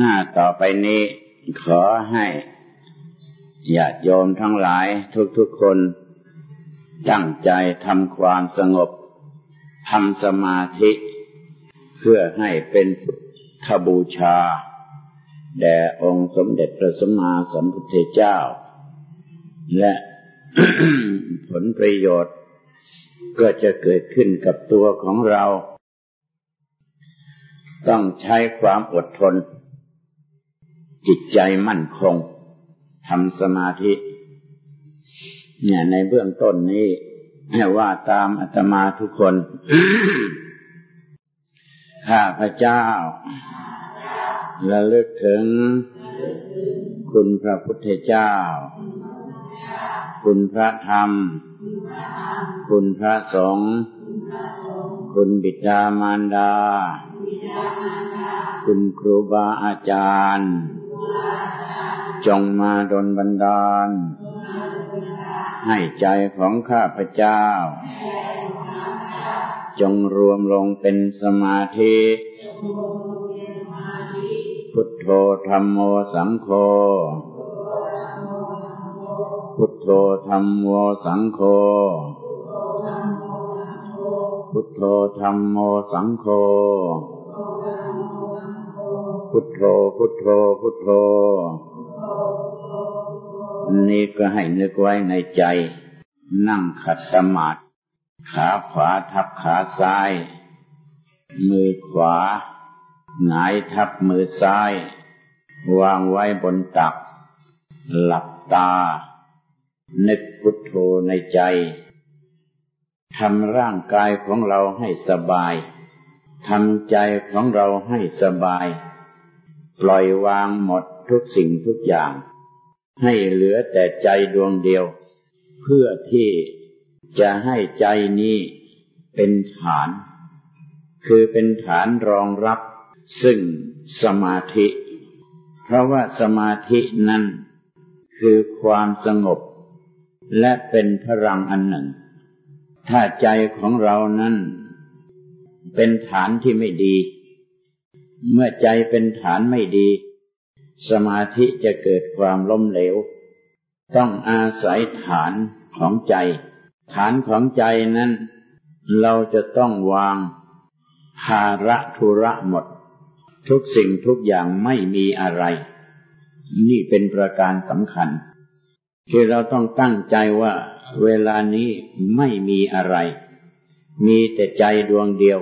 หน้าต่อไปนี้ขอให้ญาติโยมทั้งหลายทุกๆคนตั้งใจทำความสงบทำสมาธิ เพื่อให้เป็นทบูชา แด่องค์สมเด็จพระสัมมาสัมพุทธเจ้า และผลประโยชน์ ก็จะเกิดขึ้นกับตัวของเรา ต้องใช้ความอดทน จิตใจมั่นคงทำสมาธิ เนี่ยในเบื้องต้นนี้ให้ว่าตามอาตมาทุกคน ข้าพระเจ้าระลึกถึง คุณพระพุทธเจ้า คุณพระธรรม คุณพระสงฆ์คุณบิดามารดา คุณครูบาอาจารย์ จงมาดลบันดาล ให้ใจของข้าพเจ้า จงรวมลงเป็นสมาธิ พุทโธธรรมโมสังโฆพุทโธธรรมโมสังโฆพุทโธธรรมโมสังโฆ พุทโธพุทโธพุทโธ นี้ก็ให้นึกไว้ในใจ นั่งขัดสมาธิขาขวาทับขาซ้าย มือขวา หงายทับมือซ้าย วางไว้บนตัก หลับตา นึกพุทโธในใจทำร่างกายของเราให้สบาย ทำใจของเราให้สบาย ปล่อยวางหมดทุกสิ่งทุกอย่าง ให้เหลือแต่ใจดวงเดียว เพื่อที่จะให้ใจนี้เป็นฐาน คือเป็นฐานรองรับซึ่งสมาธิ เพราะว่าสมาธินั้นคือความสงบ และเป็นพลังอันหนึ่ง ถ้าใจของเรานั้นเป็นฐานที่ไม่ดี เมื่อใจเป็นฐานไม่ดี สมาธิจะเกิดความล้มเหลว ต้องอาศัยฐานของใจ ฐานของใจนั้น เราจะต้องวางภาระธุระหมด ทุกสิ่งทุกอย่างไม่มีอะไร นี่เป็นประการสำคัญคือเราต้องตั้งใจว่าเวลานี้ไม่มีอะไร มีแต่ใจดวงเดียว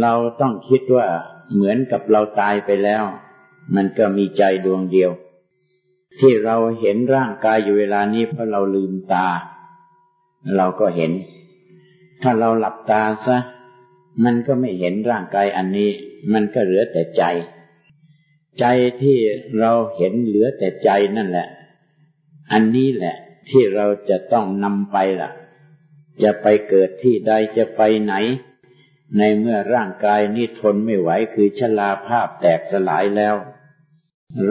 เราต้องคิดว่า เหมือนกับเราตายไปแล้ว มันก็มีใจดวงเดียว ที่เราเห็นร่างกายอยู่เวลานี้เพราะเราลืมตา เราก็เห็น ถ้าเราหลับตาซะมันก็ไม่เห็นร่างกายอันนี้ มันก็เหลือแต่ใจ ใจที่เราเห็นเหลือแต่ใจนั่นแหละ อันนี้แหละ ที่เราจะต้องนำไปล่ะ จะไปเกิดที่ใดจะไปไหน ในเมื่อร่างกายนี้ทนไม่ไหวคือชลาภาพแตกสลายแล้ว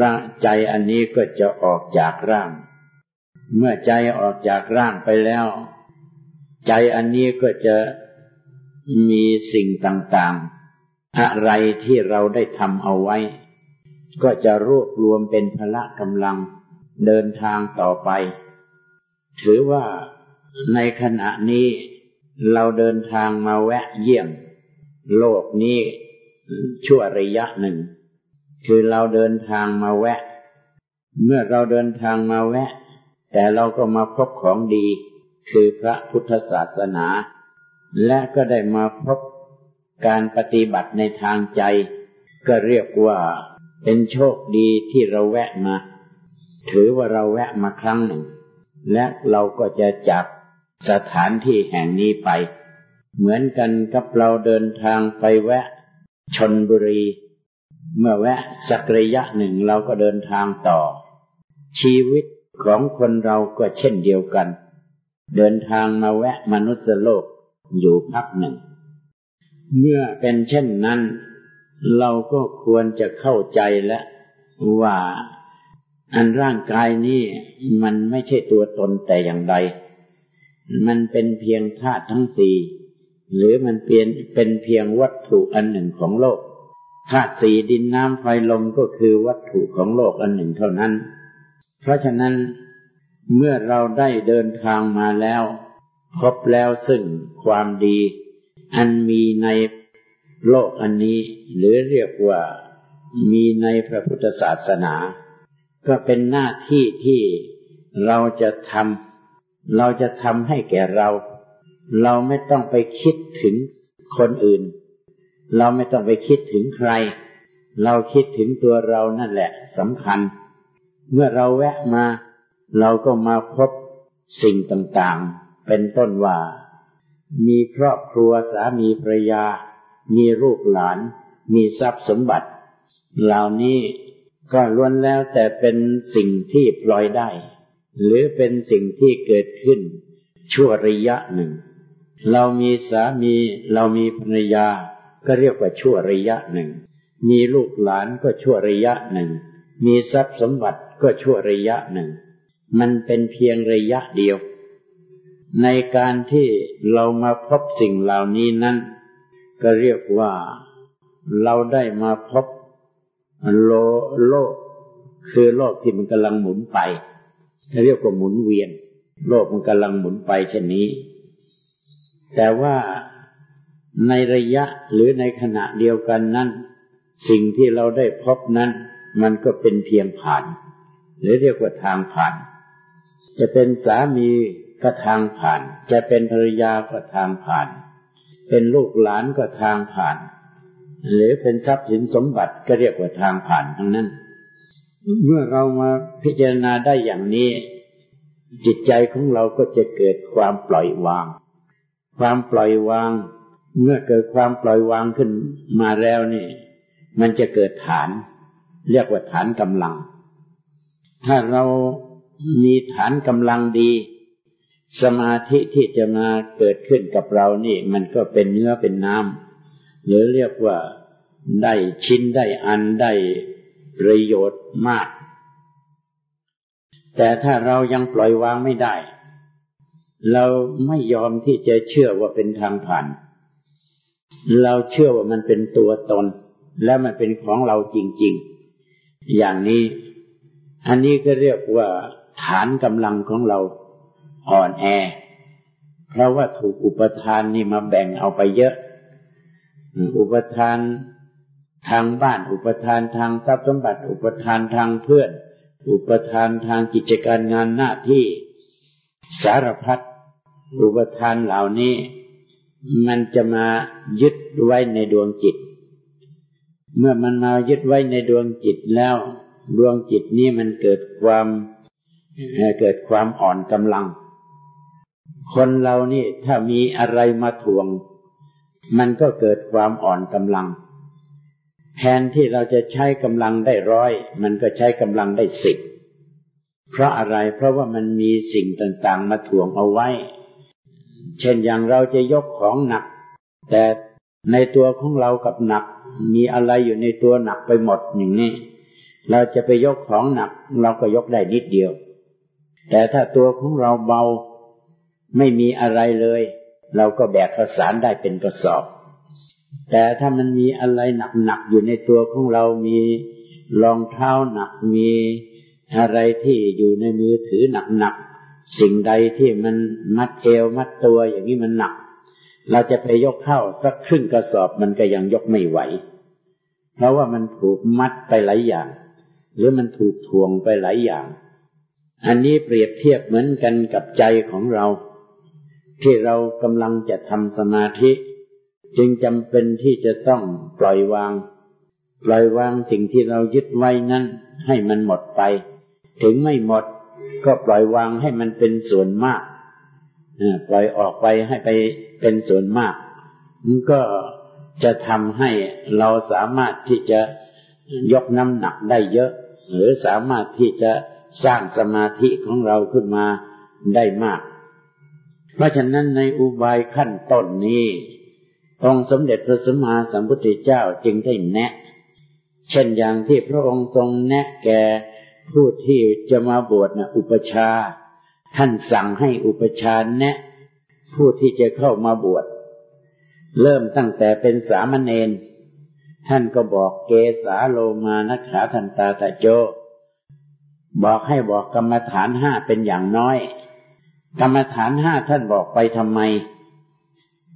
ร่างใจอันนี้ก็จะออกจากร่าง เมื่อใจออกจากร่างไปแล้ว ใจอันนี้ก็จะมีสิ่งต่างๆ อะไรที่เราได้ทำเอาไว้ ก็จะรวบรวมเป็นพละกำลังเดินทางต่อไป ถือว่าในขณะนี้ เราเดินทางมาแวะเยี่ยม โลกนี้ชั่วระยะหนึ่ง คือเราเดินทางมาแวะ เมื่อเราเดินทางมาแวะ แต่เราก็มาพบของดี คือพระพุทธศาสนา และก็ได้มาพบการปฏิบัติในทางใจ ก็เรียกว่าเป็นโชคดีที่เราแวะมา ถือว่าเราแวะมาครั้งหนึ่ง และเราก็จะจาก สถานที่แห่งนี้ไป เหมือนกันกับเราเดินทางไปแวะ ชนบุรี เมื่อแวะสักระยะหนึ่งเราก็เดินทางต่อ ชีวิตของคนเราก็เช่นเดียวกัน เดินทางมาแวะมนุษย์โลกอยู่พักหนึ่ง เมื่อเป็นเช่นนั้น เราก็ควรจะเข้าใจแล้วว่า อันร่างกายนี้มันไม่ใช่ตัวตนแต่อย่างใด มันเป็นเพียงธาตุทั้งสี่หรือมันเปลี่ยนเป็นเพียงวัตถุอันหนึ่งของโลกธาตุสี่ดินน้ำไฟลมก็คือวัตถุของโลกอันหนึ่งเท่านั้น เพราะฉะนั้นเมื่อเราได้เดินทางมาแล้ว พบแล้วซึ่งความดี อันมีในโลกอันนี้ หรือเรียกว่ามีในพระพุทธศาสนา ก็เป็นหน้าที่ที่เราจะทำ เราจะทำให้แก่เรา เราไม่ต้องไปคิดถึงคนอื่น เราไม่ต้องไปคิดถึงใคร เราคิดถึงตัวเรานั่นแหละสำคัญ เมื่อเราแวะมา เราก็มาพบสิ่งต่างๆ เป็นต้นว่า มีครอบครัวสามีภรรยา มีลูกหลาน มีทรัพย์สมบัติ เหล่านี้ก็ล้วนแล้วแต่เป็นสิ่งที่ปล่อยได้ หรือเป็นสิ่งที่เกิดขึ้นชั่วระยะหนึ่ง เรามีสามีเรามีภรรยา ก็เรียกว่าชั่วระยะหนึ่ง มีลูกหลานก็ชั่วระยะหนึ่ง มีทรัพย์สมบัติก็ชั่วระยะหนึ่ง มันเป็นเพียงระยะเดียว ในการที่เรามาพบสิ่งเหล่านี้นั้นก็เรียกว่าเราได้มาพบโลโลกคือโลกที่มันกำลังหมุนไป เรียกว่าหมุนเวียน โลกมันกำลังหมุนไปเช่นนี้ แต่ว่าในระยะหรือในขณะเดียวกันนั้น สิ่งที่เราได้พบนั้น มันก็เป็นเพียงผ่าน หรือเรียกว่าทางผ่าน จะเป็นสามีก็ทางผ่าน จะเป็นภรรยาก็ทางผ่าน เป็นลูกหลานก็ทางผ่าน หรือเป็นทรัพย์สินสมบัติก็เรียกว่าทางผ่านทั้งนั้น เมื่อเรามาพิจารณาได้อย่างนี้ จิตใจของเราก็จะเกิดความปล่อยวาง ความปล่อยวาง เมื่อเกิดความปล่อยวางขึ้นมาแล้วนี่ มันจะเกิดฐาน เรียกว่าฐานกำลัง ถ้าเรามีฐานกำลังดี สมาธิที่จะมาเกิดขึ้นกับเรานี่ มันก็เป็นเนื้อเป็นน้ำหรือเรียกว่าได้ชิ้นได้อันได้ ประโยชน์มาก แต่ถ้าเรายังปล่อยวางไม่ได้ เราไม่ยอมที่จะเชื่อว่าเป็นทางผ่าน เราเชื่อว่ามันเป็นตัวตน และมันเป็นของเราจริง ๆ อย่างนี้ อันนี้ก็เรียกว่าฐานกำลังของเราอ่อนแอ เพราะว่าถูกอุปทานนี่มาแบ่งเอาไปเยอะ อุปทาน ทางบ้านอุปทานทางทรัพย์สมบัติ อุปทานทางเพื่อน อุปทานทางกิจการงานหน้าที่สารพัดอุปทานเหล่านี้ มันจะมายึดไว้ในดวงจิต เมื่อมันมายึดไว้ในดวงจิตแล้ว ดวงจิตนี้มันเกิดความเกิดความอ่อนกำลัง คนเรานี่ถ้ามีอะไรมาทวง มันก็เกิดความอ่อนกำลัง แทนที่เราจะใช้กำลังได้ร้อย มันก็ใช้กำลังได้สิบเพราะอะไรเพราะว่ามันมีสิ่งต่างๆ มาถ่วงเอาไว้ เช่นอย่างเราจะยกของหนัก แต่ในตัวของเรากับหนัก มีอะไรอยู่ในตัวหนักไปหมดอย่างนี้ เราจะไปยกของหนัก เราก็ยกได้นิดเดียว แต่ถ้าตัวของเราเบาไม่มีอะไรเลย เราก็แบกข้าสารได้เป็นกระสอบ แต่ถ้ามันมีอะไรหนักๆอยู่ในตัวของเรามีรองเท้าหนักมีอะไรที่อยู่ในมือถือหนักๆสิ่งใดที่มันมัดเอวมัดตัวอย่างนี้มันหนัก เราจะไปยกเข้าสักครึ่งกระสอบมันก็ยังยกไม่ไหว เพราะว่ามันถูกมัดไปหลายอย่าง หรือมันถูกทวงไปหลายอย่าง อันนี้เปรียบเทียบเหมือนกันกับใจของเรา ที่เรากำลังจะทำสมาธิ จึงจำเป็นที่จะต้องปล่อยวาง ปล่อยวางสิ่งที่เรายึดไว้นั้นให้มันหมดไป ถึงไม่หมดก็ปล่อยวางให้มันเป็นส่วนมากปล่อยออกไปให้ไปเป็นส่วนมาก มันก็จะทำให้เราสามารถที่จะยกน้ำหนักได้เยอะ หรือสามารถที่จะสร้างสมาธิของเราขึ้นมาได้มาก เพราะฉะนั้นในอุบายขั้นต้นนี้ องค์สมเด็จพระสัมมาสัมพุทธเจ้าจึงได้แนะ เช่นอย่างที่พระองค์ทรงแนะแก่ผู้ที่จะมาบวชนะอุปชา ท่านสั่งให้อุปชาแนะ ผู้ที่จะเข้ามาบวช เริ่มตั้งแต่เป็นสามเณรท่านก็บอกเกสาโลมานักขาทันตาตะโจ บอกให้บอกกรรมฐานห้าเป็นอย่างน้อย กรรมฐานห้าท่านบอกไปทำไม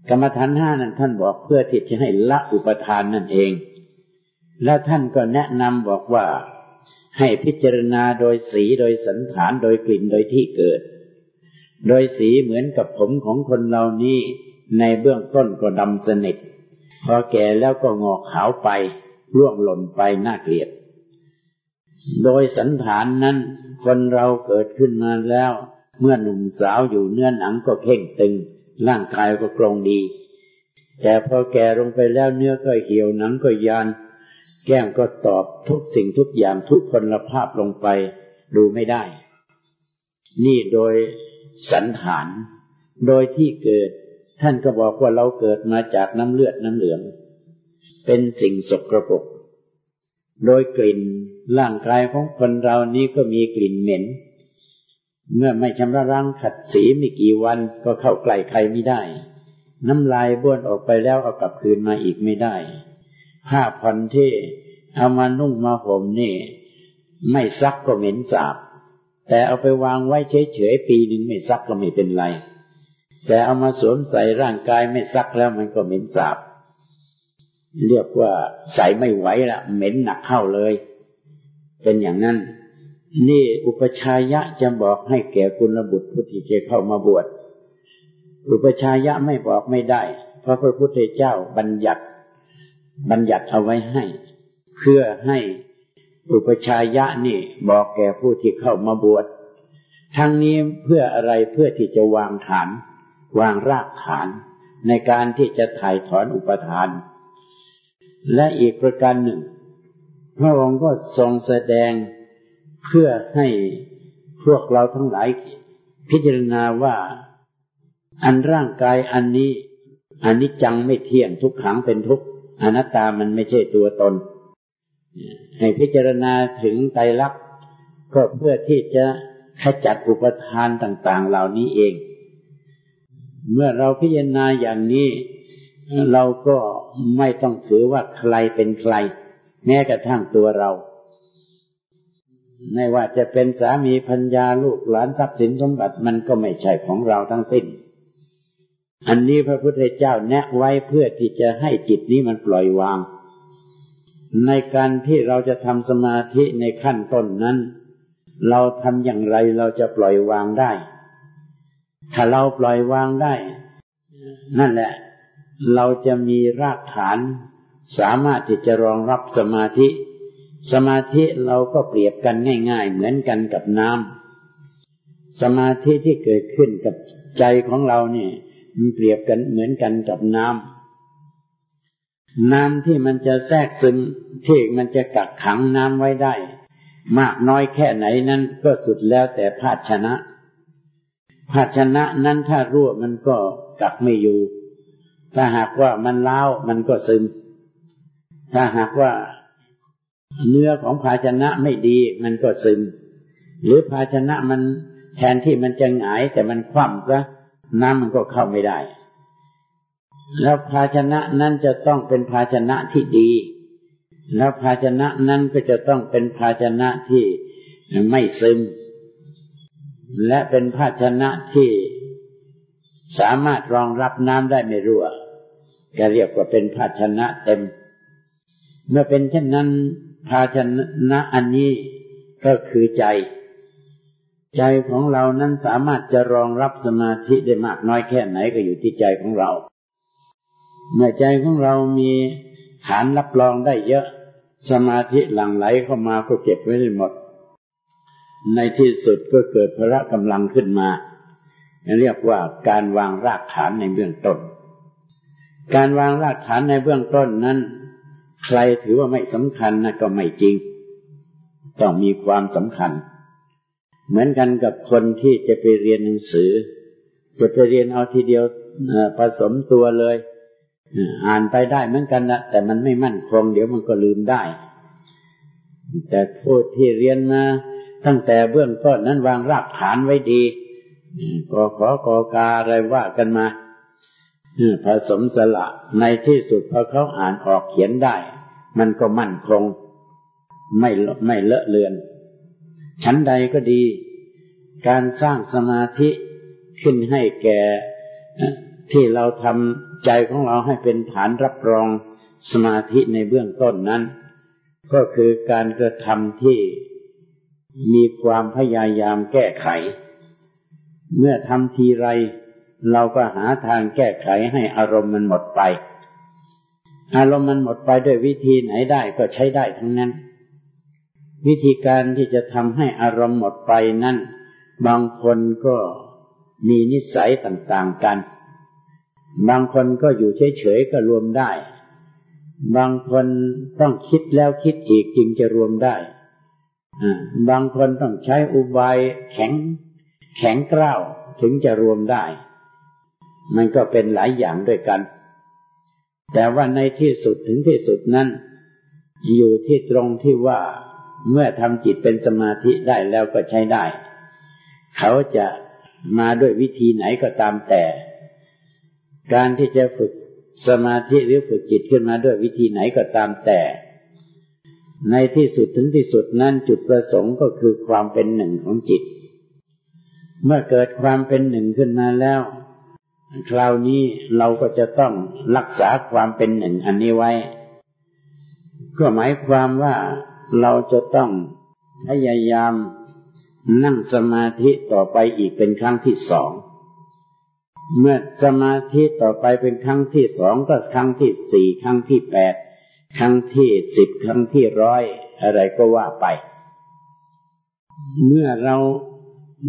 กรรมฐานห้านั้นท่านบอกเพื่อที่จะให้ละอุปทานนั่นเอง และท่านก็แนะนำบอกว่าให้พิจารณาโดยสีโดยสันฐานโดยกลิ่นโดยที่เกิด โดยสีเหมือนกับผมของคนเรานี้ในเบื้องต้นก็ดำสนิท พอแก่แล้วก็งอกขาวไปร่วงหล่นไปน่าเกลียด โดยสันฐานนั้น คนเราเกิดขึ้นมาแล้ว เมื่อหนุ่มสาวอยู่เนื้อหนังก็เข่งตึง ร่างกายก็กรองดี แต่พอแก่ลงไปแล้วเนื้อก็เหี่ยวหนังก็ยาน แก้มก็ตอบทุกสิ่งทุกอย่างทุกพลภาพลงไป ดูไม่ได้ นี่โดยสันฐาน โดยที่เกิด ท่านก็บอกว่าเราเกิดมาจากน้ำเลือดน้ำเหลือง เป็นสิ่งสกรปรกโดยกลิ่นร่างกายของคนเรานี้ก็มีกลิ่นเหม็น เมื่อไม่ชำระร่างขัดสีไม่กี่วันก็เข้าใกล้ใครไม่ได้ น้ำลายบ้วนออกไปแล้วเอากลับคืนมาอีกไม่ได้ ผ้าพันที่เอามานุ่งมาห่มนี่ ไม่ซักก็เหม็นสาบ แต่เอาไปวางไว้เฉยๆปีหนึ่งไม่ซักก็ไม่เป็นไร แต่เอามาสวมใส่ร่างกายไม่ซักแล้วมันก็เหม็นสาบ เรียกว่าใส่ไม่ไหวละเหม็นหนักเข้าเลย เป็นอย่างนั้น นี่อุปชายยะจะบอกให้แก่กุลบุตรผู้ที่จะเข้ามาบวช อุปชายยะไม่บอกไม่ได้ เพราะพระพุทธเจ้าบัญญัติ บัญญัติเอาไว้ให้ เพื่อให้อุปชายะนี่บอกแก่ผู้ที่เข้ามาบวช ทั้งนี้เพื่ออะไรเพื่อที่จะวางฐาน วางรากฐาน ในการที่จะถ่ายถอนอุปทาน และอีกประการหนึ่ง พระองค์ก็ทรงแสดง เพื่อให้พวกเราทั้งหลายพิจารณาว่าอันร่างกายอันนี้อันนี้จังไม่เที่ยงทุกขังเป็นทุกอนัตตามันไม่ใช่ตัวตน ให้พิจารณาถึงไตรลักษณ์ก็เพื่อที่จะขจัดอุปทานต่างๆ เหล่านี้เอง เมื่อเราพิจารณาอย่างนี้ เราก็ไม่ต้องถือว่าใครเป็นใคร แม้กระทั่งตัวเรา ไม่ว่าจะเป็นสามีพัญญาลูกหลานทรัพย์สินสมบัติมันก็ไม่ใช่ของเราทั้งสิ้น อันนี้พระพุทธเจ้าแนะไว้เพื่อที่จะให้จิตนี้มันปล่อยวาง ในการที่เราจะทำสมาธิในขั้นต้นนั้น เราทำอย่างไรเราจะปล่อยวางได้ ถ้าเราปล่อยวางได้ นั่นแหละ เราจะมีรากฐาน สามารถที่จะรองรับสมาธิ สมาธิเราก็เปรียบกันง่าย ๆ เหมือนกันกับน้ำสมาธิที่เกิดขึ้นกับใจของเราเนี่ยมันเปรียบกันเหมือนกันกับน้ำน้ำที่มันจะแทรกซึมที่มันจะกักขังน้ำไว้ได้ มากน้อยแค่ไหนนั้นก็สุดแล้วแต่ภาชนะ ภาชนะนั้นถ้ารั่วมันก็กักไม่อยู่ ถ้าหากว่ามันเล้ามันก็ซึม ถ้าหากว่า เนื้อของภาชนะไม่ดีมันก็ซึม หรือภาชนะมันแทนที่มันจะหงาย แต่มันคว่ำซะน้ำมันก็เข้าไม่ได้ แล้วภาชนะนั้นจะต้องเป็นภาชนะที่ดี แล้วภาชนะนั้นก็จะต้องเป็นภาชนะที่ไม่ซึม และเป็นภาชนะที่สามารถรองรับน้ำได้ไม่รั่วก็เรียกว่าเป็นภาชนะเต็ม เมื่อเป็นเช่นนั้นภาชนะอันนี้ก็คือใจ ใจของเรานั้นสามารถจะรองรับสมาธิได้มากน้อยแค่ไหนก็อยู่ที่ใจของเรา เมื่อใจของเรามีฐานรับรองได้เยอะ สมาธิหลั่งไหลเข้ามาก็เก็บไว้ได้หมด ในที่สุดก็เกิดพละกำลังขึ้นมา เรียกว่าการวางรากฐานในเบื้องต้น การวางรากฐานในเบื้องต้นนั้น ใครถือว่าไม่สำคัญนะก็ไม่จริง ต้องมีความสำคัญ เหมือนกันกับคนที่จะไปเรียนหนังสือ จะไปเรียนเอาทีเดียวผสมตัวเลย อ่านไปได้เหมือนกันนะแต่มันไม่มั่นคง เดี๋ยวมันก็ลืมได้ แต่ผู้ที่เรียนมาตั้งแต่เบื้องต้นนั้นวางรากฐานไว้ดีก็ขอกอกาอะไรว่ากันมา ผสมสละในที่สุดพอเขาอ่านออกเขียนได้ มันก็มั่นคง ไม่ไม่เลอะเลือน ชั้นใดก็ดี การสร้างสมาธิขึ้นให้แก่ที่เราทำใจของเราให้เป็นฐานรับรองสมาธิในเบื้องต้นนั้น ก็คือการกระทำที่มีความพยายามแก้ไข เมื่อทำทีไร เราก็หาทางแก้ไขให้อารมณ์มันหมดไป อารมณ์มันหมดไปด้วยวิธีไหนได้ก็ใช้ได้ทั้งนั้น วิธีการที่จะทำให้อารมณ์หมดไปนั้นบางคนก็มีนิสัยต่างๆกัน บางคนก็อยู่เฉยๆก็รวมได้ บางคนต้องคิดแล้วคิดอีกจึงจะรวมได้ บางคนต้องใช้อุบายแข็ง แข็งกร้าวถึงจะรวมได้ มันก็เป็นหลายอย่างด้วยกัน แต่ว่าในที่สุดถึงที่สุดนั้น อยู่ที่ตรงที่ว่าเมื่อทำจิตเป็นสมาธิได้แล้วก็ใช้ได้ เขาจะมาด้วยวิธีไหนก็ตามแต่ การที่จะฝึกสมาธิหรือฝึกจิตขึ้นมาด้วยวิธีไหนก็ตามแต่ ในที่สุดถึงที่สุดนั้นจุดประสงค์ก็คือความเป็นหนึ่งของจิต เมื่อเกิดความเป็นหนึ่งขึ้นมาแล้ว คราวนี้เราก็จะต้องรักษาความเป็นหนึ่งอันนี้ไว้ ก็หมายความว่าเราจะต้องพยายามนั่งสมาธิต่อไปอีกเป็นครั้งที่สอง เมื่อสมาธิต่อไปเป็นครั้งที่สองก็ครั้งที่สี่ครั้งที่แปดครั้งที่สิบครั้งที่ร้อยอะไรก็ว่าไป เมื่อเรา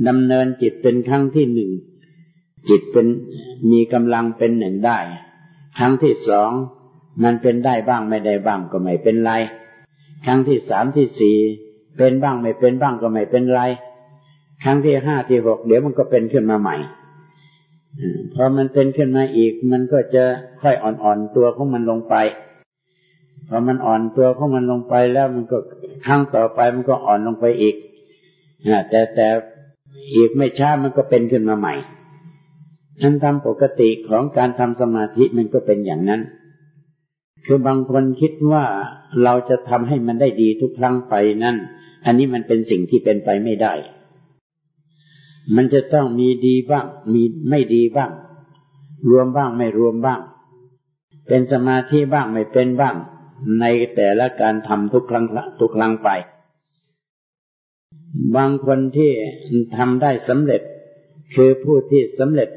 ดำเนินจิตเป็นครั้งที่หนึ่ง จิตเป็นมีกำลังเป็นหนึ่งได้ ครั้งที่สองมันเป็นได้บ้างไม่ได้บ้างก็ไม่เป็นไร ครั้งที่สามที่สี่เป็นบ้างไม่เป็นบ้างก็ไม่เป็นไร ครั้งที่ห้าที่หกเดี๋ยวมันก็เป็นขึ้นมาใหม่พอมันเป็นขึ้นมาอีก มันก็จะค่อยอ่อนๆตัวของมันลงไปพอมันอ่อนตัวของมันลงไปแล้วมันก็ครั้งต่อไปมันก็อ่อนลงไปอีกแต่แต่อีกไม่ช้ามันก็เป็นขึ้นมาใหม่ นั้นทำปกติของการทำสมาธิมันก็เป็นอย่างนั้น คือบางคนคิดว่าเราจะทำให้มันได้ดีทุกครั้งไปนั่น อันนี้มันเป็นสิ่งที่เป็นไปไม่ได้ มันจะต้องมีดีบ้าง มีไม่ดีบ้าง รวมบ้างไม่รวมบ้าง เป็นสมาธิบ้างไม่เป็นบ้าง ในแต่ละการทำทุกครั้งทุกครั้งไป บางคนที่ทำได้สำเร็จคือผู้ที่สำเร็จ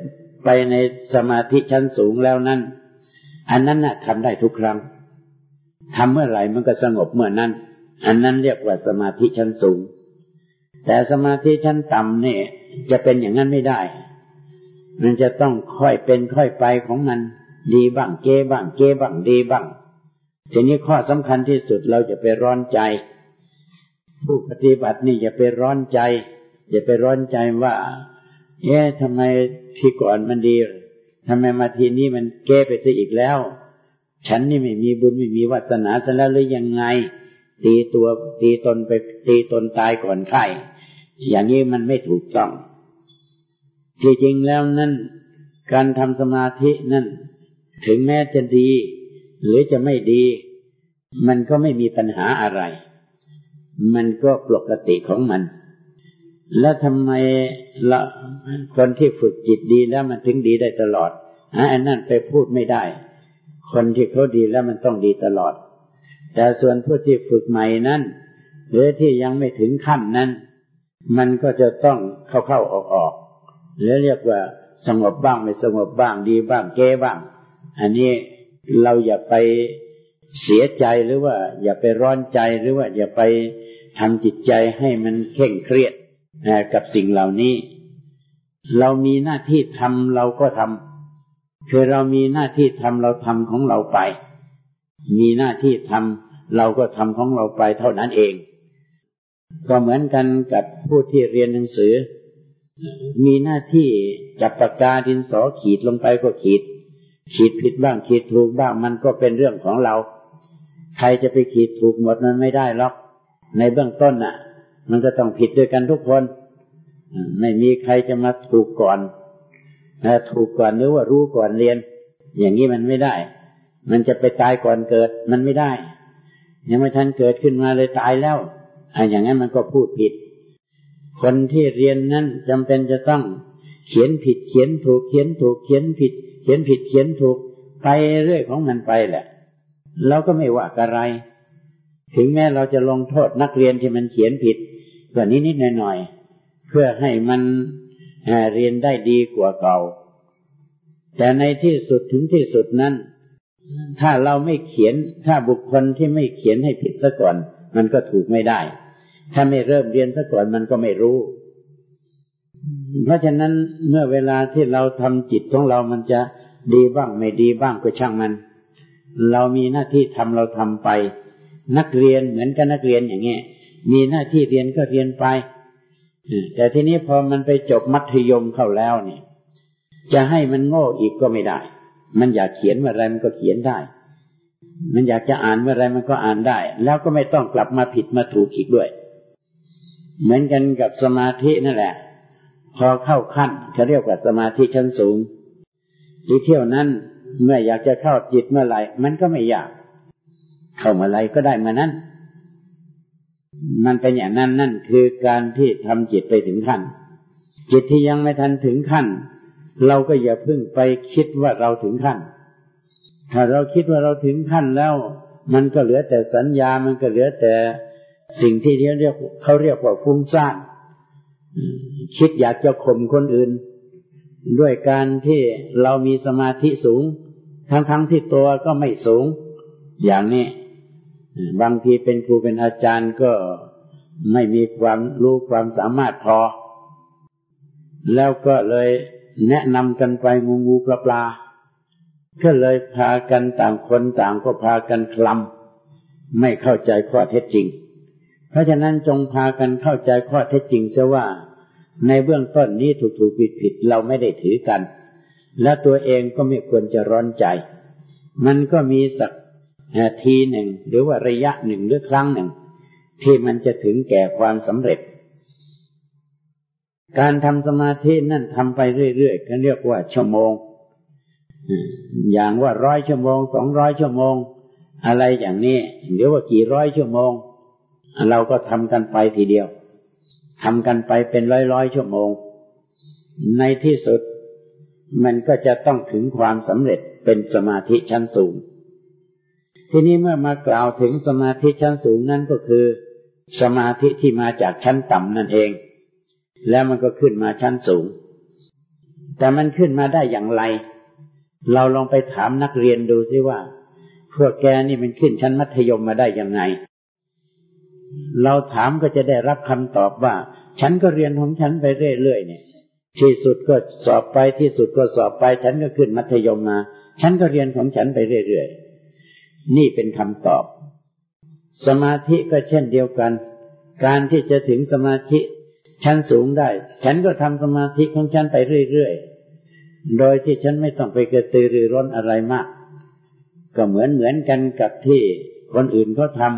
ไปในสมาธิชั้นสูงแล้วนั้นอันนั้นน่ะทำได้ทุกครั้งทำเมื่อไหร่มันก็สงบเมื่อนั้น อันนั้นเรียกว่าสมาธิชั้นสูง แต่สมาธิชั้นต่ำเนี่ยจะเป็นอย่างนั้นไม่ได้ มันจะต้องค่อยเป็นค่อยไปของมัน ดีบ้างเก้บ้างเก้บ้างดีบ้างทีนี้ข้อสำคัญที่สุดเราจะไปร้อนใจ ผู้ปฏิบัตินี่อย่าไปร้อนใจ อย่าไปร้อนใจว่า เอ๊ะทำไมที่ก่อนมันดีทำไมมาทีนี้มันแก้ไปซะอีกแล้ว ฉันนี่ไม่มีบุญไม่มีวาสนาซะแล้วหรือยังไง ตีตัวตีตนไปตีตนตายก่อนไข่อย่างนี้มันไม่ถูกต้อง ที่จริงแล้วนั่นการทำสมาธินั่น ถึงแม้จะดี หรือจะไม่ดี มันก็ไม่มีปัญหาอะไร มันก็ปกติของมัน แล้วทำไมละคนที่ฝึกจิตดีแล้วมันถึงดีได้ตลอดอันนั้นไปพูดไม่ได้ คนที่เขาดีแล้วมันต้องดีตลอด แต่ส่วนผู้ที่ฝึกใหม่นั้นหรือที่ยังไม่ถึงขั้นนั้น มันก็จะต้องเข้าๆออกๆหรือเรียกว่าสงบบ้างไม่สงบบ้างดีบ้างแก้บ้าง อันนี้เราอย่าไปเสียใจหรือว่า อย่าไปร้อนใจหรือว่า อย่าไปทำจิตใจให้มันเคร่งเครียด กับสิ่งเหล่านี้ เรามีหน้าที่ทำเราก็ทำคือเรามีหน้าที่ทำเราทำของเราไป มีหน้าที่ทำเราก็ทำของเราไปเท่านั้นเอง ก็เหมือนกันกับผู้ที่เรียนหนังสือ มีหน้าที่จับปากกาดินสอขีดลงไปก็ขีด ขีดผิดบ้างขีดถูกบ้างมันก็เป็นเรื่องของเรา ใครจะไปขีดถูกหมดมันไม่ได้หรอก ในเบื้องต้นน่ะ มันก็ต้องผิดด้วยกันทุกคนไม่มีใครจะมาถูกก่อนถูกก่อนหรือว่ารู้ก่อนเรียน อย่างนี้มันไม่ได้ มันจะไปตายก่อนเกิดมันไม่ได้ ยังไม่ทันเกิดขึ้นมาเลยตายแล้วออย่างนั้นมันก็พูดผิด คนที่เรียนนั้นจำเป็นจะต้องเขียนผิดเขียนถูกเขียนถูกเขียนผิด เขียนผิดเขียนถูกไปเรื่อยของมันไปแหละเราก็ไม่ว่าอะไร ถึงแม้เราจะลงโทษนักเรียนที่มันเขียนผิด ก็นิดๆหน่อยๆเพื่อให้มันเรียนได้ดีกว่าเก่า แต่ในที่สุดถึงที่สุดนั้น ถ้าเราไม่เขียนถ้าบุคคลที่ไม่เขียนให้ผิดซะก่อน มันก็ถูกไม่ได้ ถ้าไม่เริ่มเรียนซะก่อนมันก็ไม่รู้ เพราะฉะนั้นเมื่อเวลาที่เราทำจิตของเรามันจะดีบ้างไม่ดีบ้างก็ช่างมัน เรามีหน้าที่ทำเราทำไป นักเรียนเหมือนกับนักเรียนอย่างเงี้ย มีหน้าที่เรียนก็เรียนไปแต่ทีนี้พอมันไปจบมัธยมเข้าแล้วเนี่ย จะให้มันโง่อีกก็ไม่ได้ มันอยากเขียนเมื่อไรมันก็เขียนได้ มันอยากจะอ่านเมื่อไรมันก็อ่านได้ แล้วก็ไม่ต้องกลับมาผิดมาถูกอีกด้วย เหมือนกันกับสมาธินั่นแหละ พอเข้าขั้นเขาเรียกว่าสมาธิชั้นสูงที่เที่ยวนั้นเมื่ออยากจะเข้าจิตเมื่อไหร่ มันก็ไม่ยาก เข้าเมื่อไรก็ได้เมื่อนั้น มันเป็นอย่างนั้นนั่นคือการที่ทำจิตไปถึงขั้น จิตที่ยังไม่ทันถึงขั้น เราก็อย่าเพิ่งไปคิดว่าเราถึงขั้น ถ้าเราคิดว่าเราถึงขั้นแล้ว มันก็เหลือแต่สัญญา มันก็เหลือแต่สิ่งที่เรียกเขาเรียกว่าฟุ้งซ่านคิดอยากจะข่มคนอื่น ด้วยการที่เรามีสมาธิสูง ทั้งๆทที่ตัวก็ไม่สูง อย่างนี้ บางทีเป็นครูเป็นอาจารย์ก็ไม่มีความรู้ความสามารถพอ แล้วก็เลยแนะนำกันไปงูงูปลาปลาก็เลยพากันต่างคนต่างก็พากันคลำไม่เข้าใจข้อเท็จจริง เพราะฉะนั้นจงพากันเข้าใจข้อเท็จจริงเสียว่าในเบื้องต้นนี้ถูกถูกผิดผิดเราไม่ได้ถือกัน และตัวเองก็ไม่ควรจะร้อนใจ มันก็มีสัก ทีหนึ่ง หรือว่าระยะหนึ่งหรือครั้งหนึ่ง ที่มันจะถึงแก่ความสำเร็จ การทำสมาธินั่นทำไปเรื่อยๆก็เรียกว่าชั่วโมงอย่างว่าร้อยชั่วโมงสองร้อยชั่วโมง อะไรอย่างนี้หรือว่ากี่ร้อยชั่วโมง เราก็ทำกันไปทีเดียวทำกันไปเป็นร้อยร้อยชั่วโมง ในที่สุดมันก็จะต้องถึงความสำเร็จเป็นสมาธิชั้นสูง ทีนี้เมื่อมากล่าวถึงสมาธิชั้นสูงนั่นก็คือ สมาธิที่มาจากชั้นต่ำนั่นเอง แล้วมันก็ขึ้นมาชั้นสูง แต่มันขึ้นมาได้อย่างไร เราลองไปถามนักเรียนดูซิว่า พวกแกนี่มันขึ้นชั้นมัธยมมาได้ยังไง เราถามก็จะได้รับคำตอบว่า ฉันก็เรียนของฉันไปเรื่อยๆเนี่ยที่สุดก็สอบไปที่สุดก็สอบไป ฉันก็ขึ้นมัธยมมา ฉันก็เรียนของฉันไปเรื่อยๆ นี่เป็นคำตอบ สมาธิก็เช่นเดียวกัน การที่จะถึงสมาธิชั้นสูงได้ ฉันก็ทำสมาธิของฉันไปเรื่อยๆ โดยที่ฉันไม่ต้องไปกระตือรือร้นอะไรมาก ก็เหมือนเหมือนกันกับที่คนอื่นเขาทา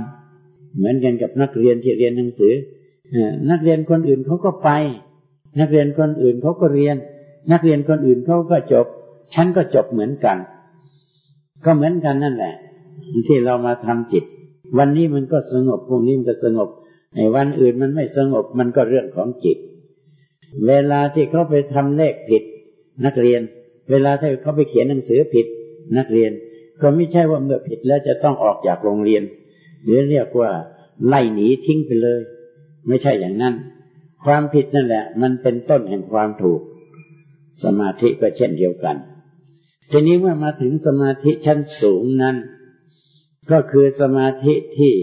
เหมือนกันกับนักเรียนที่เรียนหนังสือนักเรียนคนอื่นเขาก็ไป นักเรียนคนอื่นเขาก็เรียน นักเรียนคนอื่นเขาก็จบ ฉันก็จบเหมือนกัน ก็เหมือนกันนั่นแหละ ที่เรามาทำจิต วันนี้มันก็สงบพรุ่งนี้มันก็สงบในวันอื่นมันไม่สงบมันก็เรื่องของจิต เวลาที่เขาไปทำเลขผิด นักเรียน เวลาที่เขาไปเขียนหนังสือผิด นักเรียน ก็ไม่ใช่ว่าเมื่อผิดแล้วจะต้องออกจากโรงเรียน หรือเรียกว่าไล่หนีทิ้งไปเลย ไม่ใช่อย่างนั้น ความผิดนั่นแหละ มันเป็นต้นแห่งความถูก สมาธิก็เช่นเดียวกัน ทีนี้เมื่อมาถึงสมาธิชั้นสูงนั้น ก็คือสมาธิที่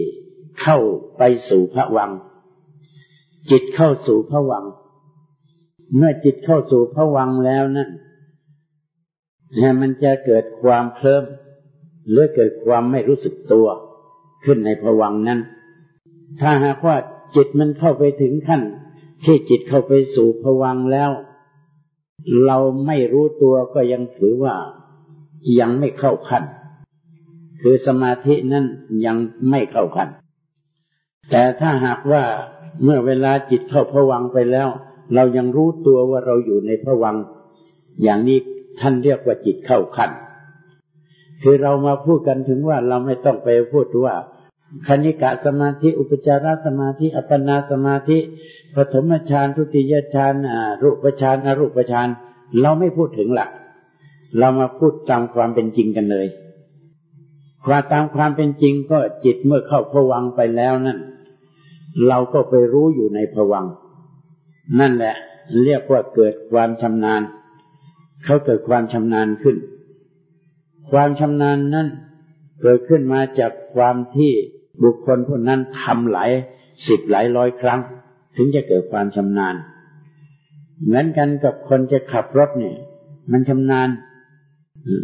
เข้าไปสู่พระวัง จิตเข้าสู่พระวัง เมื่อจิตเข้าสู่พระวังแล้วนั่นมันจะเกิดความเคลิ้มหรือเกิดความไม่รู้สึกตัว ขึ้นในพระวังนั้น ถ้าหากว่าจิตมันเข้าไปถึงขั้น ที่จิตเข้าไปสู่พระวังแล้ว เราไม่รู้ตัวก็ยังถือว่ายังไม่เข้าขั้น คือสมาธินั้นยังไม่เข้าขัน แต่ถ้าหากว่าเมื่อเวลาจิตเข้าผวังไปแล้ว เรายังรู้ตัวว่าเราอยู่ในผวัง อย่างนี้ท่านเรียกว่าจิตเข้าขั้นคือเรามาพูดกันถึงว่าเราไม่ต้องไปพูดว่าคณิกะสมาธิ อุปจารสมาธิ อัปปนาสมาธิปฐมฌานทุติยฌานรูปฌานอรูปฌานเราไม่พูดถึงหลัก เรามาพูดตามความเป็นจริงกันเลย ความตามความเป็นจริงก็จิตเมื่อเข้าผวังไปแล้วนั่น เราก็ไปรู้อยู่ในผวัง นั่นแหละ เรียกว่าเกิดความชำนาญ เขาเกิดความชำนาญขึ้น ความชำนาญนั้นเกิดขึ้นมาจากความที่บุคคลผู้นั้นทำหลายสิบหลายร้อยครั้ง ถึงจะเกิดความชำนาญ เหมือนกันกับคนจะขับรถเนี่ย มันชำนาญ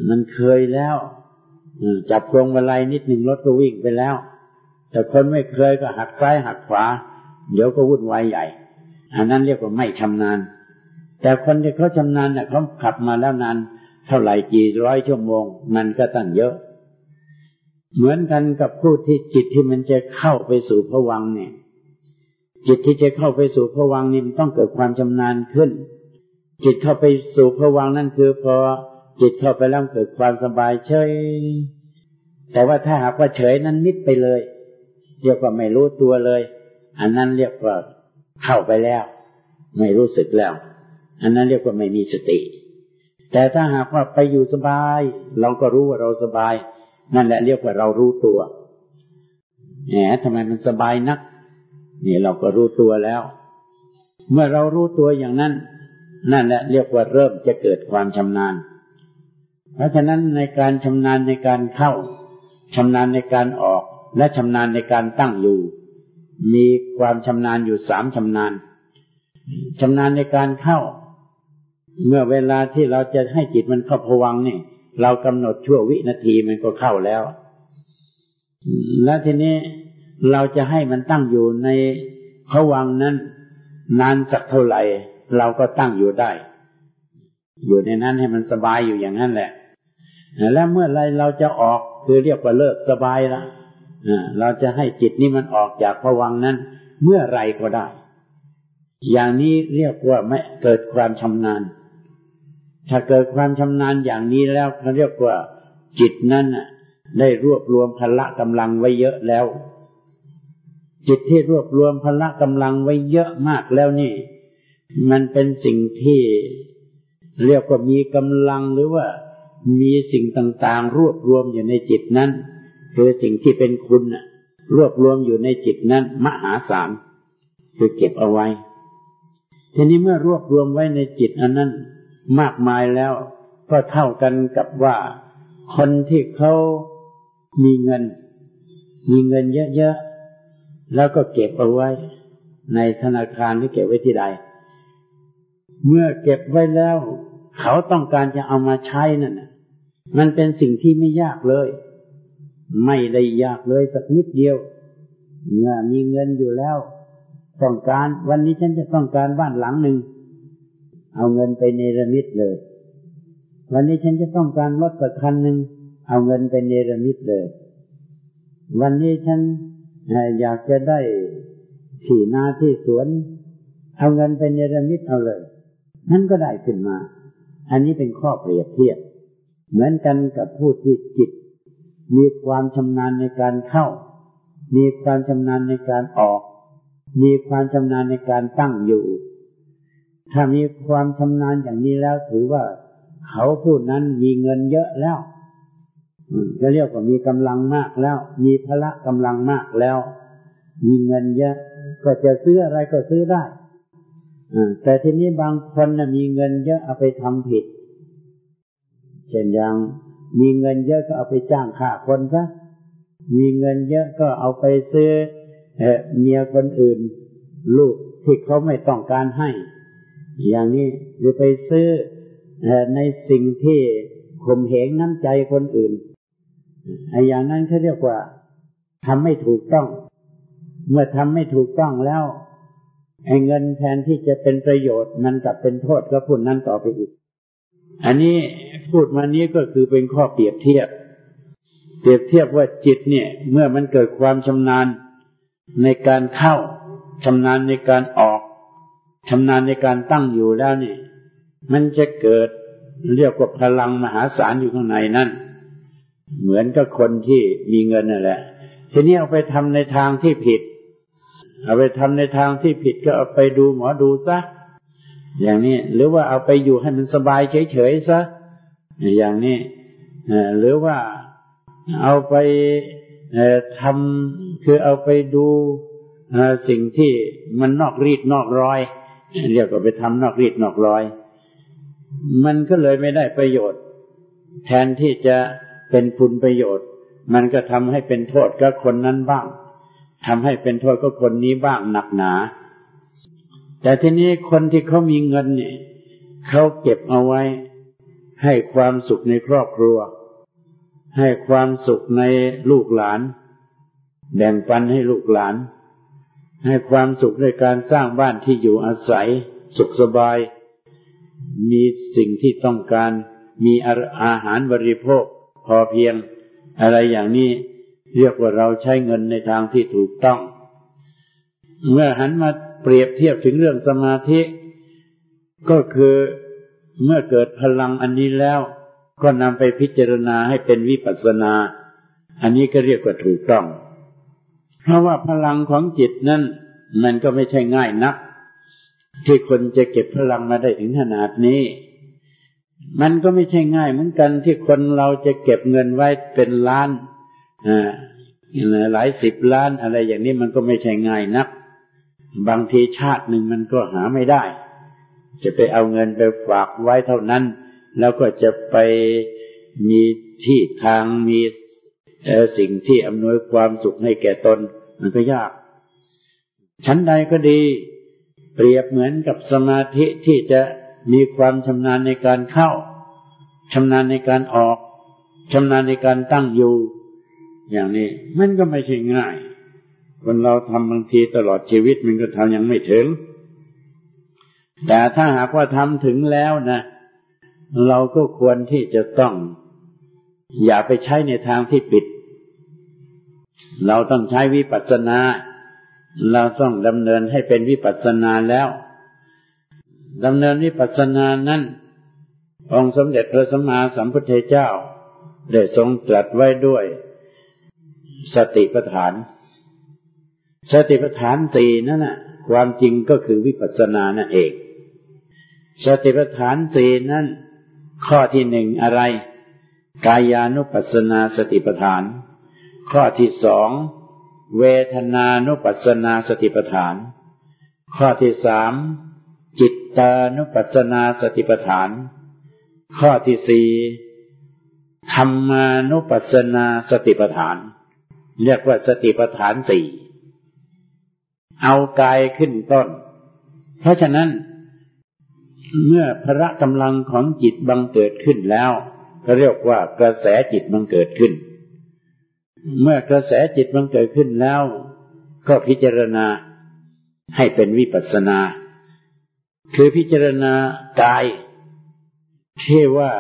มันเคยแล้ว จับพวงมาลัยนิดหนึ่งรถก็วิ่งไปแล้ว แต่คนไม่เคยก็หักซ้ายหักขวา เดี๋ยวก็วุ่นวายใหญ่ อันนั้นเรียกว่าไม่ชำนาญ แต่คนที่เขาชำนาญเนี่ยเขาขับมาแล้วนานเท่าไหร่กี่ร้อยชั่วโมง มันก็ตั้งเยอะ เหมือนกันกับผู้ที่จิตที่มันจะเข้าไปสู่ผวังเนี่ยจิตที่จะเข้าไปสู่ผวังนี่มันต้องเกิดความชำนาญขึ้น จิตเข้าไปสู่ผวังนั่นคือพอ จิตเข้าไปแล้วเกิดความสบายเฉย แต่ว่าถ้าหากว่าเฉยนั้นนิดไปเลย เรียกว่าไม่รู้ตัวเลย อันนั้นเรียกว่าเข้าไปแล้ว ไม่รู้สึกแล้ว อันนั้นเรียกว่าไม่มีสติ แต่ถ้าหากว่าไปอยู่สบาย เราก็รู้ว่าเราสบาย นั่นแหละเรียกว่าเรารู้ตัวแหมทำไมมันสบายนัก นี่เราก็รู้ตัวแล้ว เมื่อเรารู้ตัวอย่างนั้น นั่นแหละเรียกว่าเริ่มจะเกิดความชำนาญ เพราะฉะนั้นในการชำนาญในการเข้าชำนาญในการออก และชำนาญในการตั้งอยู่ มีความชำนาญอยู่สามชำนาญชำนาญในการเข้า เมื่อเวลาที่เราจะให้จิตมันเข้าพวังนี่เรากำหนดชั่ววินาทีมันก็เข้าแล้ว แล้วทีนี้เราจะให้มันตั้งอยู่ในผวังนั้น นานสักเท่าไหร่ เราก็ตั้งอยู่ได้ อยู่ในนั้นให้มันสบายอยู่อย่างนั้นแหละ แล้วเมื่อไรเราจะออกคือเรียกว่าเลิกสบายละเราจะให้จิตนี้มันออกจากผวังนั้น เมื่อไรก็ได้ อย่างนี้เรียกว่าไม่เกิดความชำนาญ ถ้าเกิดความชำนาญอย่างนี้แล้วเขาเรียกว่าจิตนั้นได้รวบรวมพละกำลังไว้เยอะแล้ว จิตที่รวบรวมพละกำลังไว้เยอะมากแล้วนี่ มันเป็นสิ่งที่เรียกว่ามีกำลังหรือว่า มีสิ่งต่างๆ รวบรวมอยู่ในจิตนั้น คือสิ่งที่เป็นคุณรวบรวมอยู่ในจิตนั้น มหาศาลคือเก็บเอาไว้ ทีนี้เมื่อรวบรวมไว้ในจิตอันนั้น มากมายแล้วก็เท่ากันกับว่า คนที่เขามีเงิน มีเงินเยอะๆแล้วก็เก็บเอาไว้ ในธนาคารหรือเก็บไว้ที่ใด เมื่อเก็บไว้แล้ว เขาต้องการจะเอามาใช้นั่น มันเป็นสิ่งที่ไม่ยากเลย ไม่ได้ยากเลยสักนิดเดียว เมื่อมีเงินอยู่แล้ว ต้องการวันนี้ฉันจะต้องการบ้านหลังหนึ่ง เอาเงินไปเนรมิตเลย วันนี้ฉันจะต้องการรถสักคันหนึ่ง เอาเงินไปเนรมิตเลย วันนี้ฉันอยากจะได้ที่นาที่สวน เอาเงินไปเนรมิตเอาเลยนั่นก็ได้ขึ้นมา อันนี้เป็นข้อเปรียบเทียบ เหมือนกันกับผู้ที่จิต มีความชำนาญในการเข้า มีความชำนาญในการออก มีความชำนาญในการตั้งอยู่ ถ้ามีความชำนาญอย่างนี้แล้วถือว่า เขาพูดนั้นมีเงินเยอะแล้วจะเรียกว่ามีกำลังมากแล้ว มีพละกำลังมากแล้ว มีเงินเยอะ ก็จะซื้ออะไรก็ซื้อได้แต่ทีนี้บางคนนะมีเงินเยอะเอาไปทำผิด เช่นอย่างมีเงินเยอะก็เอาไปจ้างฆ่าคนซะ มีเงินเยอะก็เอาไปซื้อเมียคนอื่น ลูกที่เขาไม่ต้องการให้ อย่างนี้หรือไปซื้อในสิ่งที่ข่มเหงน้ำใจคนอื่นไอ้อย่างนั้นเขาเรียกว่าทำไม่ถูกต้อง เมื่อทำไม่ถูกต้องแล้วไอ้เงินแทนที่จะเป็นประโยชน์มันกลับเป็นโทษกับผู้นั้นต่อไปอีก อันนี้ พูดมานี้ก็คือเป็นข้อเปรียบเทียบ เปรียบเทียบว่าจิตเนี่ย เมื่อมันเกิดความชำนาญในการเข้าชำนาญในการออกชำนาญในการตั้งอยู่แล้วเนี่ย มันจะเกิดเรียกว่าพลังมหาศาลอยู่ข้างในนั่น เหมือนกับคนที่มีเงินนั่นแหละ ทีนี้เอาไปทำในทางที่ผิด เอาไปทำในทางที่ผิดก็เอาไปดูหมอดูซะอย่างนี้หรือว่าเอาไปอยู่ให้มันสบายเฉยๆซะ อย่างนี้หรือว่าเอาไปทำคือเอาไปดูสิ่งที่มันนอกรีดนอกรอย เรียกว่าไปทำนอกรีดนอกรอย มันก็เลยไม่ได้ประโยชน์ แทนที่จะเป็นคุณประโยชน์ มันก็ทำให้เป็นโทษกับคนนั้นบ้างทำให้เป็นโทษกับคนนี้บ้างหนักหนา แต่ทีนี้คนที่เขามีเงินเนี่ยเขาเก็บเอาไว้ ให้ความสุขในครอบครัว ให้ความสุขในลูกหลาน แบ่งปันให้ลูกหลาน ให้ความสุขด้วยการสร้างบ้านที่อยู่อาศัย สุขสบาย มีสิ่งที่ต้องการ มีอาหารบริโภค พอเพียง อะไรอย่างนี้เรียกว่าเราใช้เงินในทางที่ถูกต้อง เมื่อหันมาเปรียบเทียบถึงเรื่องสมาธิ ก็คือ เมื่อเกิดพลังอันนี้แล้ว ก็นำไปพิจารณาให้เป็นวิปัสสนา อันนี้ก็เรียกว่าถูกต้อง เพราะว่าพลังของจิตนั้นมันก็ไม่ใช่ง่ายนัก ที่คนจะเก็บพลังมาได้ถึงขนาดนี้ มันก็ไม่ใช่ง่ายเหมือนกันที่คนเราจะเก็บเงินไว้เป็นล้านอ่าหลายสิบล้านอะไรอย่างนี้มันก็ไม่ใช่ง่ายนัก บางทีชาติหนึ่งมันก็หาไม่ได้ จะไปเอาเงินไปฝากไว้เท่านั้น แล้วก็จะไปมีที่ทางมีสิ่งที่อำนวยความสุขให้แก่ตน มันก็ยาก ชั้นใดก็ดี เปรียบเหมือนกับสมาธิที่จะมีความชำนาญในการเข้าชำนาญในการออกชำนาญในการตั้งอยู่ อย่างนี้ มันก็ไม่ใช่ง่าย คนเราทำบางทีตลอดชีวิตมันก็ทำยังไม่ถึง แต่ถ้าหากว่าทำถึงแล้วนะเราก็ควรที่จะต้อง อย่าไปใช้ในทางที่ปิด เราต้องใช้วิปัสสนา เราต้องดำเนินให้เป็นวิปัสสนาแล้วดำเนินวิปัสสนานั้นองค์สมเด็จพระสัมมาสัมพุทธเจ้า ได้ทรงตรัสไว้ด้วย สติปัฏฐาน สติปัฏฐานสี่นั่นนะความจริงก็คือวิปัสสนานั่นเอง สติปัฏฐานสี่นั้นข้อที่หนึ่งอะไร กายานุปัสสนาสติปัฏฐาน ข้อที่สองเวทนานุปัสสนาสติปัฏฐาน ข้อที่สามจิตตานุปัสสนาสติปัฏฐาน ข้อที่สี่ธรรมานุปัสสนาสติปัฏฐาน เรียกว่าสติปัฏฐานสี่เอากายขึ้นต้น เพราะฉะนั้น เมื่อพระกำลังของจิตบังเกิดขึ้นแล้วเขาเรียกว่ากระแสจิตมันเกิดขึ้น เมื่อกระแสจิตมันเกิดขึ้นแล้ว ก็พิจารณาให้เป็นวิปัสสนา คือพิจารณากายที่ว่า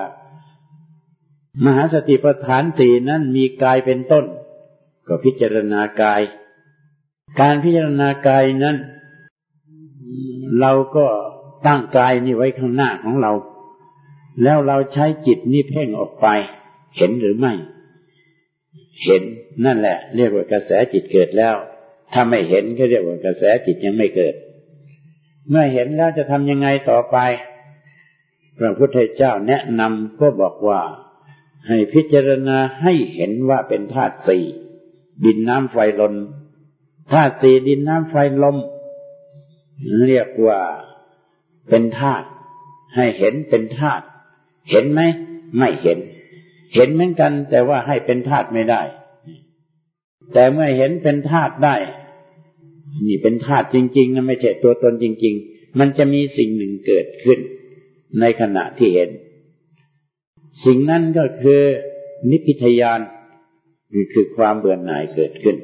มหาสติปัฏฐานสี่นั้นมีกายเป็นต้น ก็พิจารณากาย การพิจารณากายนั้น เราก็ ตั้งกายนี่ไว้ข้างหน้าของเรา แล้วเราใช้จิตนี้เพ่งออกไป เห็นหรือไม่ เห็นนั่นแหละ เรียกว่ากระแสจิตเกิดแล้ว ถ้าไม่เห็นก็เรียกว่ากระแสจิตยังไม่เกิด เมื่อเห็นแล้วจะทำยังไงต่อไป พระพุทธเจ้าแนะนำก็บอกว่า ให้พิจารณาให้เห็นว่าเป็นธาตุสี่ดินน้ำไฟลมธาตุสี่ดินน้ำไฟลมเรียกว่า เป็นธาตุให้เห็นเป็นธาตุเห็นไหมไม่เห็น เห็นเหมือนกัน แต่ว่าให้เป็นธาตุไม่ได้ แต่เมื่อเห็นเป็นธาตุได้ นี่เป็นธาตุจริงๆนะไม่ใช่ตัวตนจริง ๆ มันจะมีสิ่งหนึ่งเกิดขึ้น ในขณะที่เห็น สิ่งนั้นก็คือนิพิทยานคือความเบื่อหน่ายเกิดขึ้น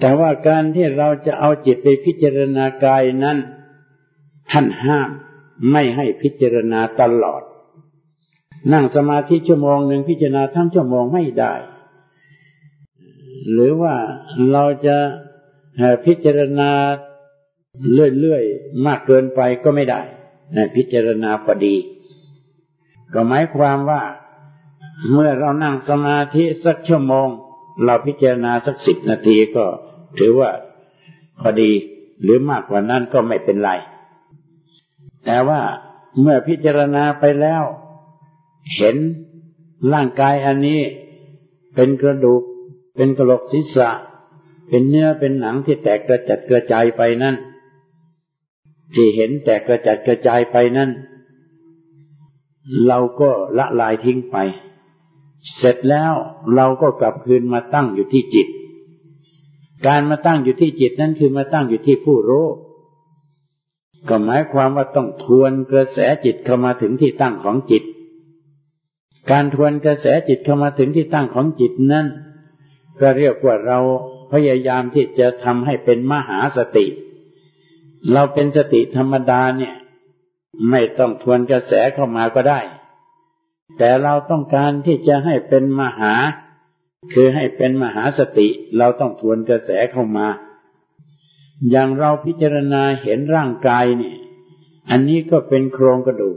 แต่ว่าการที่เราจะเอาจิตไปพิจารณากายนั้น ท่านห้ามไม่ให้พิจารณาตลอด นั่งสมาธิชั่วโมงหนึ่งพิจารณาทั้งชั่วโมงไม่ได้ หรือว่าเราจะพิจารณาเรื่อยๆมากเกินไปก็ไม่ได้ พิจารณาพอดี ก็หมายความว่าเมื่อเรานั่งสมาธิสักชั่วโมง เราพิจารณาสักสิบนาทีก็ถือว่าพอดีหรือมากกว่านั้นก็ไม่เป็นไร แต่ว่าเมื่อพิจารณาไปแล้ว เห็นร่างกายอันนี้เป็นกระดูก เป็นกระโหลกศีรษะ เป็นเนื้อเป็นหนังที่แตกกระจัดกระจายไปนั่น ที่เห็นแตกกระจัดกระจายไปนั่น เราก็ละลายทิ้งไป เสร็จแล้วเราก็กลับคืนมาตั้งอยู่ที่จิต การมาตั้งอยู่ที่จิตนั้นคือมาตั้งอยู่ที่ผู้รู้ ก็หมายความว่าต้องทวนกระแสจิตเข้ามาถึงที่ตั้งของจิต การทวนกระแสจิตเข้ามาถึงที่ตั้งของจิตนั้นก็เรียกว่าเราพยายามที่จะทำให้เป็นมหาสติ เราเป็นสติธรรมดาเนี่ย ไม่ต้องทวนกระแสเข้ามาก็ได้ แต่เราต้องการที่จะให้เป็นมหา คือให้เป็นมหาสติ เราต้องทวนกระแสเข้ามา อย่างเราพิจารณาเห็นร่างกายเนี่ย อันนี้ก็เป็นโครงกระดูก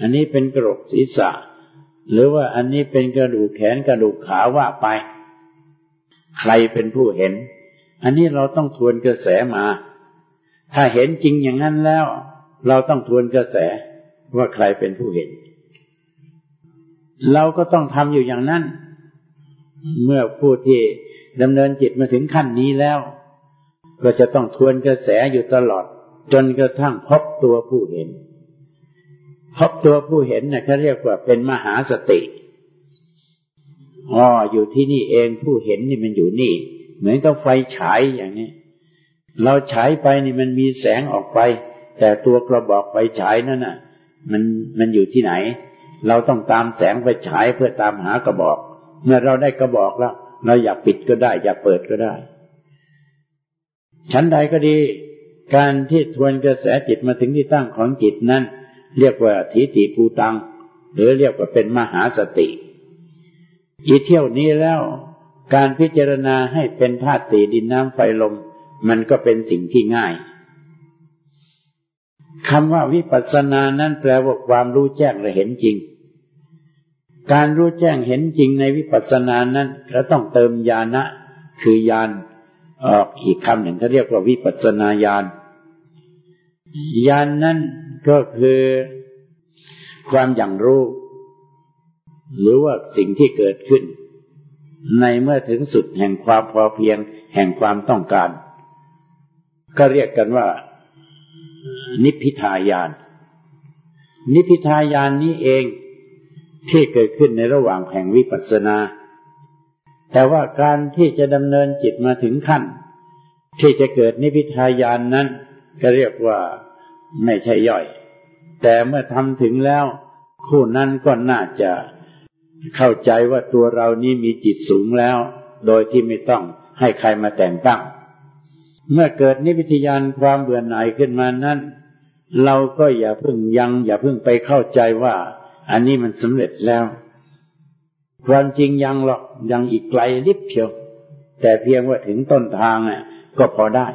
อันนี้เป็นกระโหลกศีรษะ หรือว่าอันนี้เป็นกระดูกแขนกระดูกขาว่าไป ใครเป็นผู้เห็น อันนี้เราต้องทวนกระแสมา ถ้าเห็นจริงอย่างนั้นแล้ว เราต้องทวนกระแสว่าใครเป็นผู้เห็น เราก็ต้องทำอยู่อย่างนั้น เมื่อผู้ที่ดำเนินจิตมาถึงขั้นนี้แล้ว ก็จะต้องทวนกระแสอยู่ตลอด จนกระทั่งพบตัวผู้เห็น พบตัวผู้เห็นนะ่ะเขาเรียกว่าเป็นมหาสติอ๋ออยู่ที่นี่เองผู้เห็นนี่มันอยู่นี่ เหมือนกับไฟฉายอย่างนี้ เราฉายไปนี่มันมีแสงออกไป แต่ตัวกระบอกไฟฉายนั่นน่ะ มันมันอยู่ที่ไหน เราต้องตามแสงไฟฉายเพื่อตามหากระบอก เมื่อเราได้กระบอกแล้ว เราอยากปิดก็ได้ อยากเปิดก็ได้ ชั้นใดก็ดี การที่ทวนกระแสจิตมาถึงที่ตั้งของจิตนั้น เรียกว่าทิฏฐิภูตัง หรือเรียกว่าเป็นมหาสติ อีเที่ยวนี้แล้ว การพิจารณาให้เป็นธาตุสี่ดินน้ำไฟลม มันก็เป็นสิ่งที่ง่ายคำว่าวิปัสสนานั้นแปลว่าความรู้แจ้งและเห็นจริง การรู้แจ้งเห็นจริงในวิปัสสนานั้นเราต้องเติมญาณะ คือญาณ ออกอีกคำหนึ่งเขาเรียกว่าวิปัสนาญาณญาณนนั้นก็คือความอย่างรู้ หรือว่าสิ่งที่เกิดขึ้น ในเมื่อถึงสุดแห่งความพอเพียงแห่งความต้องการ ก็เรียกกันว่า นิพพิทายาน นิพพิทายานนี้เองที่เกิดขึ้นในระหว่างแห่งวิปัสสนา แต่ว่าการที่จะดำเนินจิตมาถึงขั้น ที่จะเกิดนิพิทายานนั้น ก็เรียกว่าไม่ใช่ย่อย แต่เมื่อทำถึงแล้ว คู่นั้นก็น่าจะเข้าใจว่าตัวเรานี้มีจิตสูงแล้ว โดยที่ไม่ต้องให้ใครมาแต่งตั้ง เมื่อเกิดนิพิทยานความเบื่อหน่ายขึ้นมานั้น เราก็อย่าเพิ่งยังอย่าเพิ่งไปเข้าใจว่า อันนี้มันสำเร็จแล้ว ความจริงยังหรอกยังอีกไกลลิบเพียวแต่เพียงว่าถึงต้นทางเน่ะก็พอได้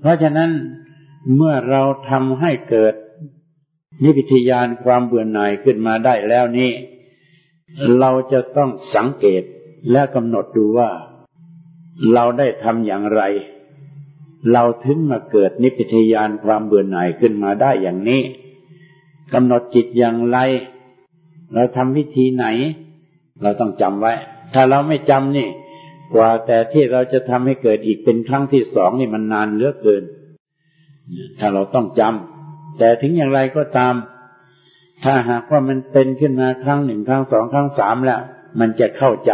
เพราะฉะนั้นเมื่อเราทำให้เกิดนิพิทยานความเบื่อหน่ายขึ้นมาได้แล้วนี้ เราจะต้องสังเกตและกำหนดดูว่า เราได้ทำอย่างไร เราถึงมาเกิดนิพิทยานความเบื่อหน่ายขึ้นมาได้อย่างนี้กำหนดจิตอย่างไร เราทำวิธีไหน เราต้องจำไว้ ถ้าเราไม่จำนี่ กว่าแต่ที่เราจะทำให้เกิดอีกเป็นครั้งที่สองนี่มันนานเหลือเกิน ถ้าเราต้องจำแต่ถึงอย่างไรก็ตาม ถ้าหากว่ามันเป็นขึ้นมาครั้งหนึ่งครั้งสองครั้งสามแล้ว มันจะเข้าใจ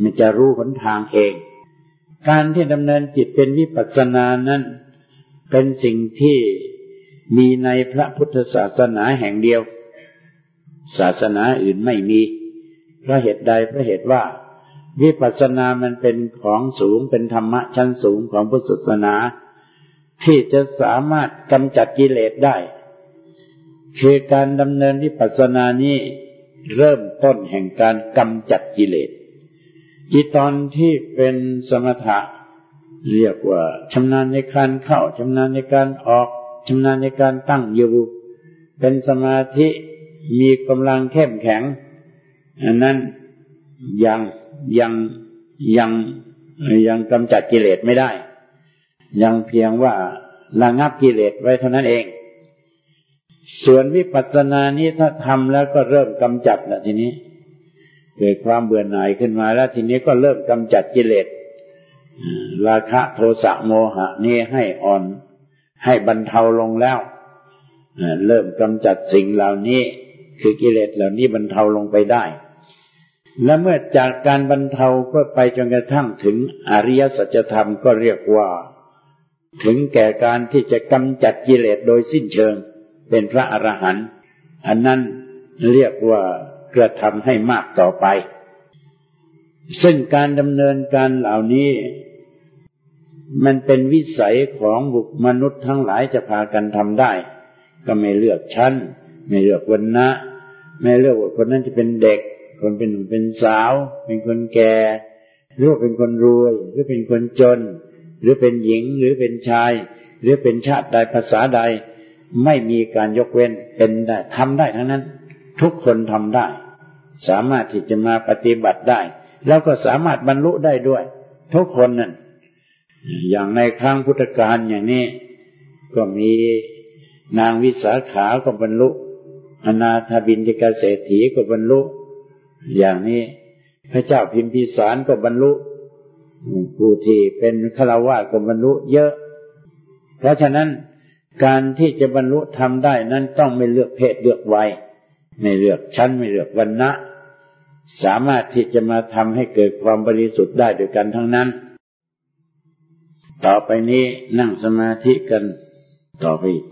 มันจะรู้หนทางเอง การที่ดำเนินจิตเป็นวิปัสสนานั้น เป็นสิ่งที่มีในพระพุทธศาสนาแห่งเดียว ศาสนาอื่นไม่มี พราะเหตุใดเพราะเหตุว่า วิปัสสนามันเป็นของสูงเป็นธรรมะชั้นสูงของพุทธศาสนา ที่จะสามารถกำจัดกิเลสได้ คือการดำเนินวิปัสสนานี้เริ่มต้นแห่งการกำจัดกิเลสอีตอนที่เป็นสมถะเรียกว่าชำนาญในการเข้าชำนาญในการออกชำนาญในการตั้งอยู่ เป็นสมาธิมีกำลังเข้มแข็ง อันนั้นยังยังยังยังกำจัดกิเลสไม่ได้ ยังเพียงว่าระงับกิเลสไว้เท่านั้นเอง ส่วนวิปัสสนานี้ถ้าทำแล้วก็เริ่มกำจัดนะทีนี้ เกิดความเบื่อหน่ายขึ้นมาแล้วทีนี้ก็เริ่มกำจัดกิเลสราคะโทสะโมหะนี่ให้อ่อน ให้บรรเทาลงแล้วเริ่มกำจัดสิ่งเหล่านี้ คือกิเลสเหล่านี้บรรเทาลงไปได้ และเมื่อจากการบรรเทาก็ไปจนกระทั่งถึงอริยสัจธรรมก็เรียกว่า ถึงแก่การที่จะกำจัดกิเลสโดยสิ้นเชิง เป็นพระอรหันต์อันนั้นเรียกว่ากระทำให้มากต่อไป ซึ่งการดำเนินการเหล่านี้ มันเป็นวิสัยของบุคมนุษย์ทั้งหลายจะพากันทำได้ ก็ไม่เลือกชั้น ไม่เลือกวันนะไม่เลือกว่าคนนั้นจะเป็นเด็ก คนเป็นหนุ่มเป็นสาว เป็นคนแก่ หรือว่าเป็นคนรวย หรือเป็นคนจน หรือเป็นหญิงหรือเป็นชาย หรือเป็นชาติใดภาษาใด ไม่มีการยกเว้นเป็นได้ทำได้ทั้งนั้น ทุกคนทำได้ สามารถที่จะมาปฏิบัติได้ แล้วก็สามารถบรรลุได้ด้วย ทุกคนนั่นอย่างในครั้งพุทธกาลอย่างนี้ ก็มีนางวิสาขาก็บรรลุอนาถบินจิกาเศรษฐีก็บรรลุ อย่างนี้พระเจ้าพิมพิสารก็บรรลุผู้ที่เป็นฆราวาสก็บรรลุเยอะ เพราะฉะนั้นการที่จะบรรลุทำได้นั้นต้องไม่เลือกเพศเลือกวัยไม่เลือกชั้นไม่เลือกวันนะสามารถที่จะมาทำให้เกิดความบริสุทธิ์ได้ด้วยกันทั้งนั้น ต่อไปนี้นั่งสมาธิกันต่อไปอีก